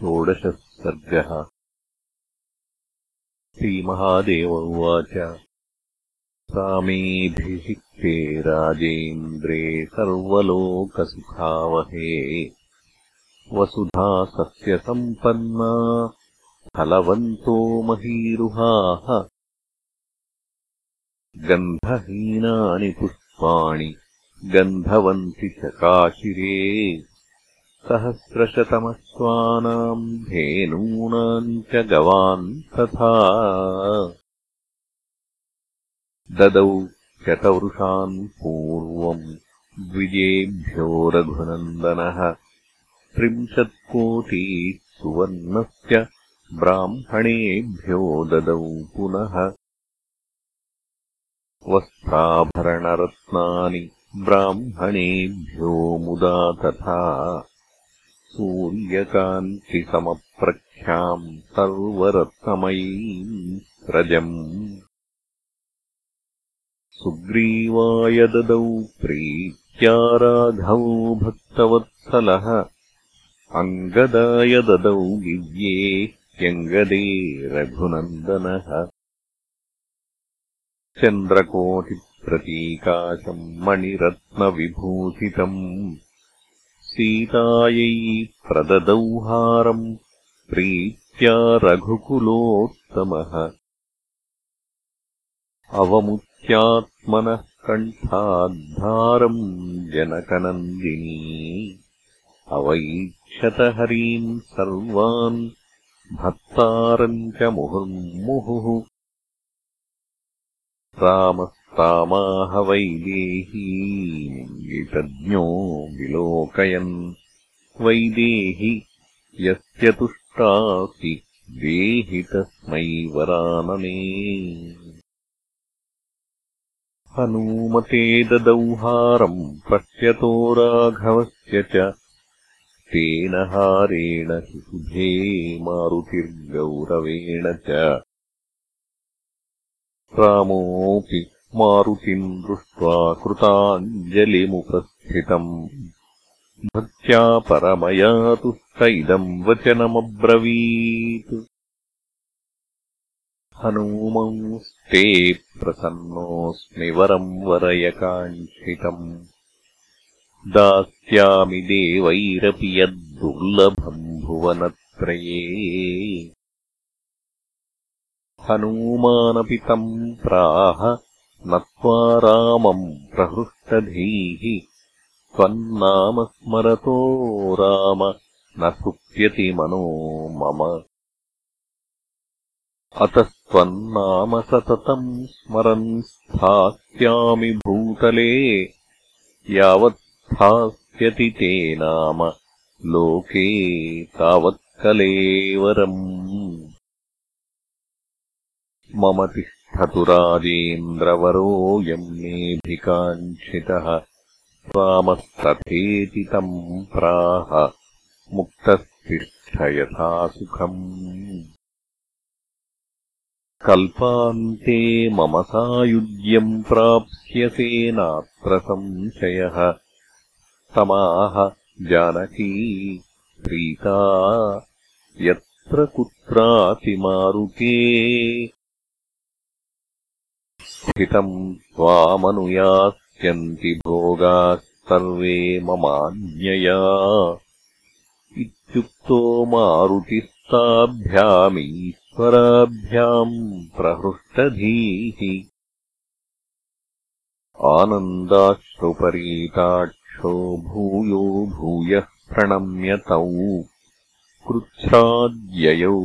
षोडशः सर्गः श्रीमहादेव उवाच। सामेऽभिषिक्ते राजेन्द्रे सर्वलोकसुखावहे। वसुधा सस्यसम्पन्ना फलवन्तो महीरुहाः। गन्धहीनानि पुष्पाणि गन्धवन्ति चकाशिरे सहस्रशतमश्वानाम् धेनूनाम् च गवान् तथा ददौ शतवृषान् पूर्वम् द्विजेभ्यो रघुनन्दनः त्रिंशत्कोटिः सुवर्णस्य ब्राह्मणेभ्यो ददौ पुनः वस्त्राभरणरत्नानि ब्राह्मणेभ्यो मुदा तथा सूर्यकान्तिसमप्रख्याम् सर्वरत्नमयीम् रजम् सुग्रीवाय ददौ प्रीत्या राघवो भक्तवत्सलः। अङ्गदाय ददौ दिव्ये ह्यङ्गदे रघुनन्दनः। चन्द्रकोटिप्रतीकाशम् मणिरत्नविभूषितम् सीतायै प्रददौहारम् प्रीत्या रघुकुलोत्तमः। अवमुच्यात्मनः कण्ठाद्धारम् जनकनन्दिनी। अवैक्षतहरीम् सर्वान् भक्तारम् च मुहुर्मुहुः रामस्तामाह वैदेहीतज्ञो विलोकयन्। वैदेहि यस्य तुष्टासि देहि तस्मै वरानने। हनूमते ददौहारम् पश्यतो राघवस्य च। तेन हारेण सुशुभे मारुतिर्गौरवेण च। रामोऽपि मारुतिम् दृष्ट्वा कृताञ्जलिमुपस्थितम्। भक्त्या परमया तुष्ट इदम् वचनमब्रवीत्। हनूमंस्ते प्रसन्नोऽस्मि वरम् वरयकाङ्क्षितम्। दास्यामि देवैरपि यद्दुर्लभम् भुवनत्रये। हनूमानपि तम् प्राह नत्वा रामम् प्रहृष्टधीः। त्वन्नाम स्मरतो राम न सुप्यति मनो मम। अतस्त्वन्नाम सततम् स्मरन् स्थास्यामि भूतले यावत्स्थास्यति ते नाम। लोके तावत्कलेवरम्। मम तिष्ठतु राजेन्द्रवरोऽयम् मेऽभिकाङ्क्षितः रामस्तथेति तम् प्राह मुक्तस्तिष्ठ यथा सुखम्। कल्पान्ते मम सायुज्यम् प्राप्स्यसे नात्र संशयः। समाह जानकी प्रीता यत्र कुत्रापि मारुते स्थितम् त्वामनुयास्यन्ति भोगाः सर्वे ममाज्ञया इत्युक्तो मारुतिस्ताभ्यामीश्वराभ्याम् प्रहृष्टधीः आनन्दाश्रुपरीताक्षो भूयो भूयः प्रणम्य तौ कृच्छ्राद्ययौ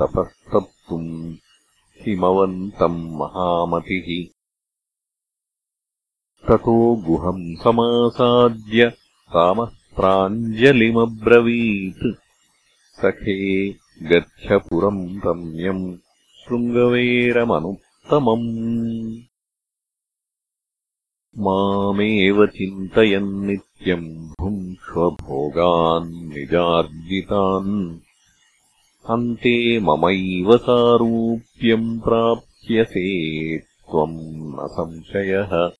तपस्तप्तुम् हिमवन्तम् महामतिः। ततो गुहम् समासाद्य रामः प्राञ्जलिमब्रवीत् सखे गच्छ पुरम् रम्यम् शृङ्गवेरमनुत्तमम्। मामेव चिन्तयन्नित्यम् भुङ्क्ष्वभोगान् निजार्जितान् अन्ते ममैव सारूप्यम् प्राप्स्यसे त्वम् न संशयः।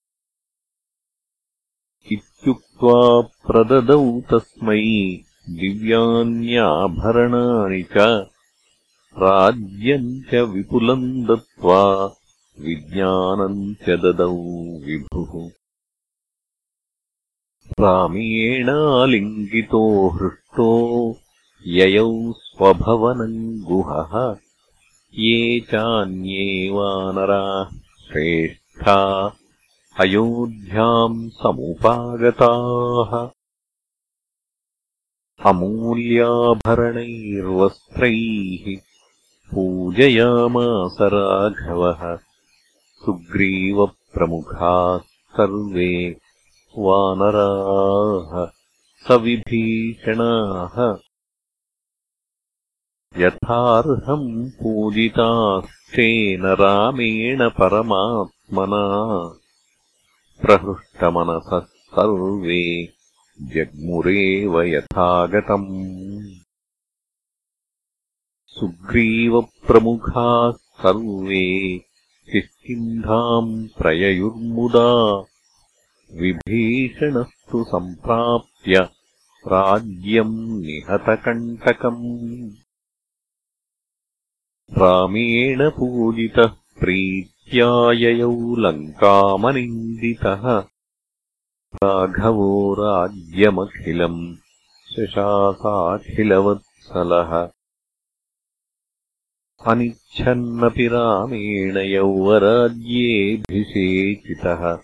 इत्युक्त्वा प्रददौ तस्मै दिव्यान्याभरणानि च राज्यम् च विपुलम् दत्त्वा विज्ञानम् च ददौ विभुः। रामेणालिङ्गितो हृष्टो ययौ स्वभवनम् गुहः ये चान्ये वानराः श्रेष्ठा अयोध्याम् समुपागताः। अमूल्याभरणैर्वस्त्रैः पूजयामास राघवः। सुग्रीवप्रमुखाः सर्वे वानराः सविभीषणाः यथार्हम् पूजितास्तेन रामेण परमात्मना। प्रहृष्टमनसः सर्वे जग्मुरेव यथागतम्। सुग्रीवप्रमुखाः सर्वे किष्किन्धाम् प्रययुर्मुदा। विभीषणस्तु सम्प्राप्य राज्यम् निहतकण्टकम् रामेण पूजितः प्रीत्याययौ लङ्कामनिन्दितः। राघवो राज्यमखिलम् शशासाखिलवत्सलः। अनिच्छन्नपि रामेण यौवराज्येऽभिषेचितः।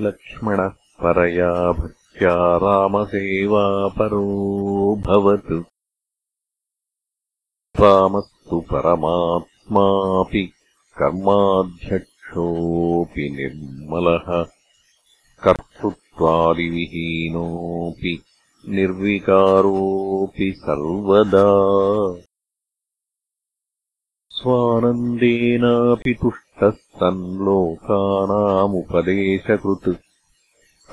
लक्ष्मणः परया भक्त्या रामसेवापरोऽभवत् रामस्तु परमात्मापि कर्माध्यक्षोऽपि निर्मलः। कर्तृत्वादिविहीनोऽपि निर्विकारोऽपि सर्वदा। स्वानन्देनापि तुष्टः लोकानामुपदेशकृत्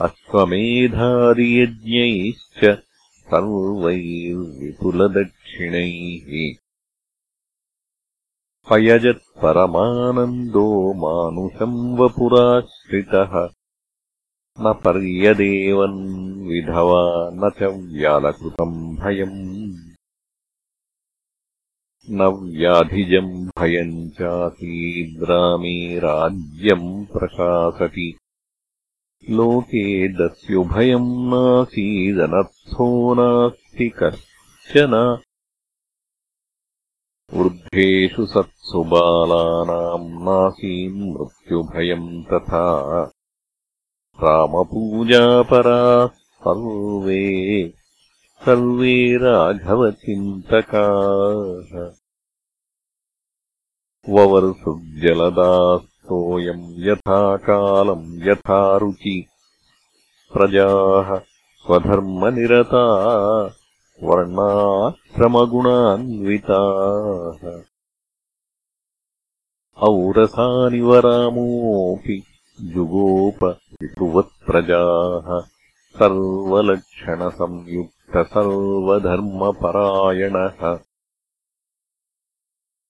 अश्वमेधादियज्ञैश्च सर्वैर्विपुलदक्षिणैः अयजत्परमानन्दो मानुषम् वपुराश्रितः न पर्यदेवन् विधवा न च व्यालकृतम् भयम्। न व्याधिजम् भयम् चासीद्रामे राज्यम् प्रशासति। लोके दस्युभयम् नासीदनर्थो नास्ति कश्चन वृद्धेषु सत्सु बालानाम् नासीम् मृत्युभयम् तथा। रामपूजापराः सर्वे सर्वे राघवचिन्तकाः। ववर्षुज्जलदास्तोऽयम् यथा कालम् यथा रुचि प्रजाः स्वधर्मनिरता वर्णाश्रमगुणान्विताः। औरसानिव रामोऽपि जुगोप ऋतुवत्प्रजाः सर्वलक्षणसंयुक्तसर्वधर्मपरायणः।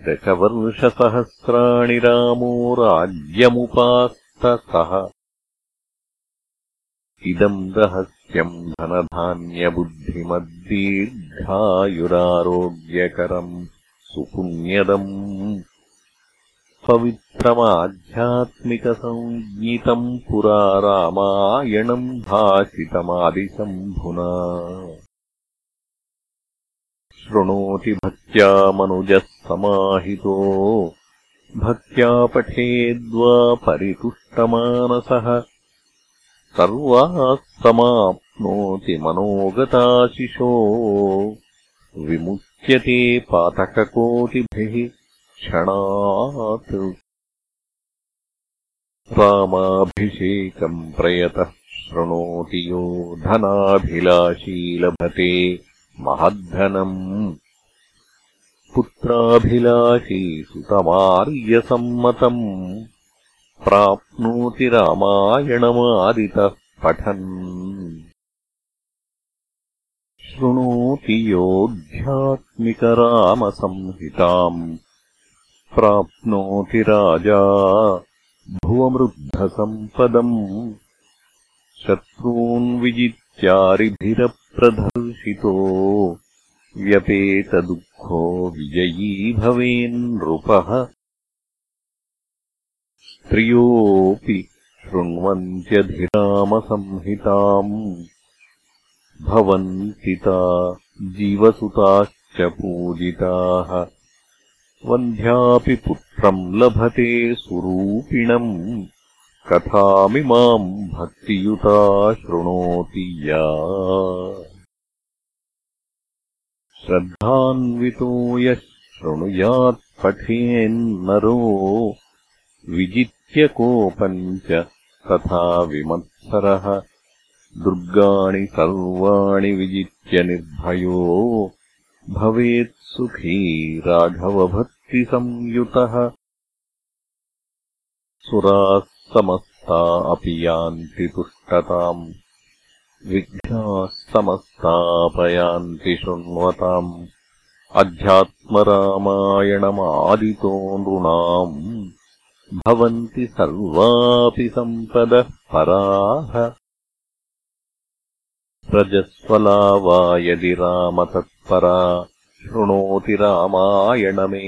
दशवर्षसहस्राणि रामो राज्यमुपास्तसः इदम् रहस्यम् धनधान्यबुद्धिमद्दीर्घायुरारोग्यकरम् सुपुण्यदम् पवित्रमाध्यात्मिकसञ्ज्ञितम् पुरा रामायणम् भाषितमादिशम्भुना शृणोति भक्त्या मनुजः समाहितो। भक्त्या पठेद्वा परितुष्टमानसः सर्वाः समाप्नोति मनोगताशिशो विमुच्यते पातककोटिभिः क्षणात्। रामाभिषेकम् प्रयतः शृणोति यो धनाभिलाषीलभते महद्धनम्। पुत्राभिलाषी सुतमार्यसम्मतम् प्राप्नोति रामायणमादितः पठन्। शृणोति योऽध्यात्मिकरामसंहिताम् प्राप्नोति राजा भुवमृद्धसम्पदम्। शत्रून् विजित्यारिभिरप् प्रदर्शितो व्यपेतदुःखो विजयी भवेन्नृपः स्त्रियोऽपि शृण्वन्त्यधिरामसंहिताम्। भवन्तिता जीवसुताश्च पूजिताः। वन्ध्यापि पुत्रम् लभते सुरूपिणम्। कथामिमाम् भक्तियुता शृणोति या। श्रद्धान्वितो यः शृणुयात्पठेन्नरो विजित्यकोपम् च तथा विमत्सरः। दुर्गाणि सर्वाणि विजित्य निर्भयो। भवेत्सुखी राघवभक्तिसंयुतः। सुराः समस्ता अपि यान्ति तुष्टताम्। विघ्नाः समस्तापयान्ति शृण्वताम्। अध्यात्मरामायणमादितो नृणाम् भवन्ति सर्वापि सम्पदः पराः। रजस्वला वा यदि रामतत्परा शृणोति रामायणमेतदादितः।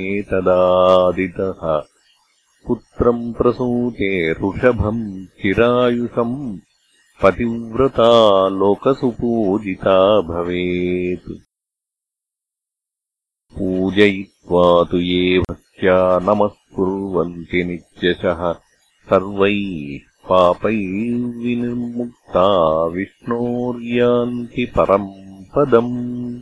पुत्रम् प्रसूते ऋषभम् चिरायुषम् पतिव्रता लोकसुपूजिता भवेत्। पूजयित्वा तु ये भक्त्या नमस्कुर्वन्ति नित्यशः सर्वैः पापैर्विनिर्मुक्ता विष्णोर्यान्ति परम् पदम्।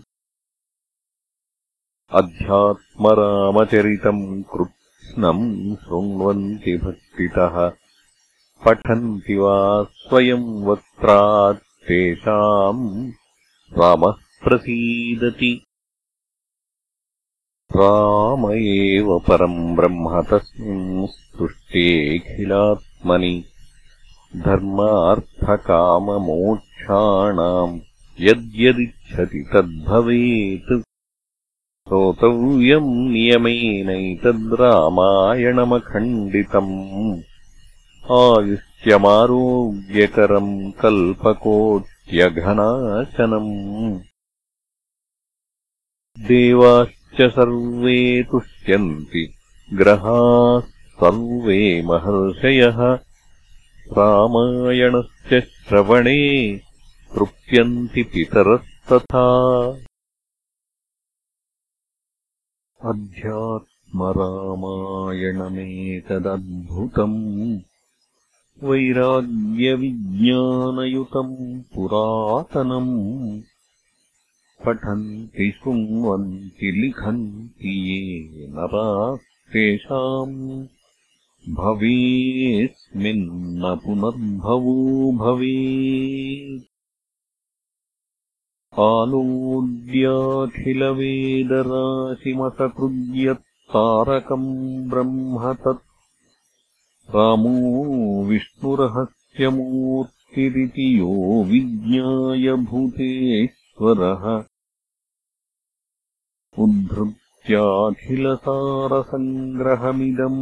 अध्यात्मरामचरितम् कृत्स्नम् शृण्वन्ति भक्तितः। पठन्ति वा स्वयम् वक्त्रात् तेषाम् रामः प्रसीदति राम एव परम् ब्रह्म तस्मिन् स्तुष्टेऽखिलात्मनि धर्मार्थकाममोक्षाणाम् यद्यदिच्छति तद्भवेत्। श्रोतव्यम् नियमेनैतद्रामायणमखण्डितम्। आयुष्यमारोग्यकरम् कल्पकोट्यघनाशनम् देवाश्च सर्वे तुष्यन्ति। ग्रहाः सर्वे महर्षयः। रामायणस्य श्रवणे तृप्यन्ति पितरस्तथा। अध्यात्मरामायणमेतदद्भुतम्। वैराग्यविज्ञानयुतम् पुरातनम् पठन्ति शृण्वन्ति लिखन्ति ये नरास्तेषाम् भवेऽस्मिन्न पुनर्भवो भवेत्। आलोड्याखिलवेदराशिमसकृद्यत्तारकम् ब्रह्म तत्। रामो विष्णुरहस्यमूर्तिरिति यो विज्ञाय भूतेश्वरः उद्धृत्याखिलसारसङ्ग्रहमिदम्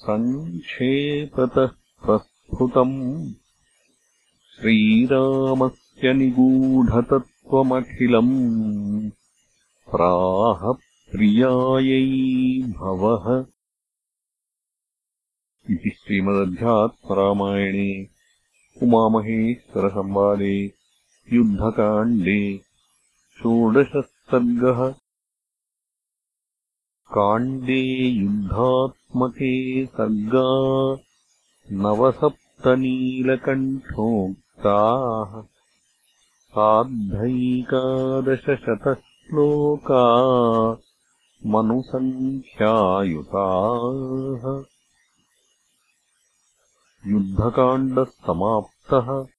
सङ्क्षेपतः प्रस्फुतम् श्रीरामस्य निगूढतत्त्वमखिलम् प्राह प्रियायै भवः। इति श्रीमदध्यात्मरामायणे उमामहेश्वरसंवादे युद्धकाण्डे षोडशः सर्गः काण्डे युद्धात्मके सर्गा नवसप्तनीलकण्ठोक्ताः सार्धैकादशशतश्लोका मनुसङ्ख्यायुताः। युद्धकाण्डः समाप्तः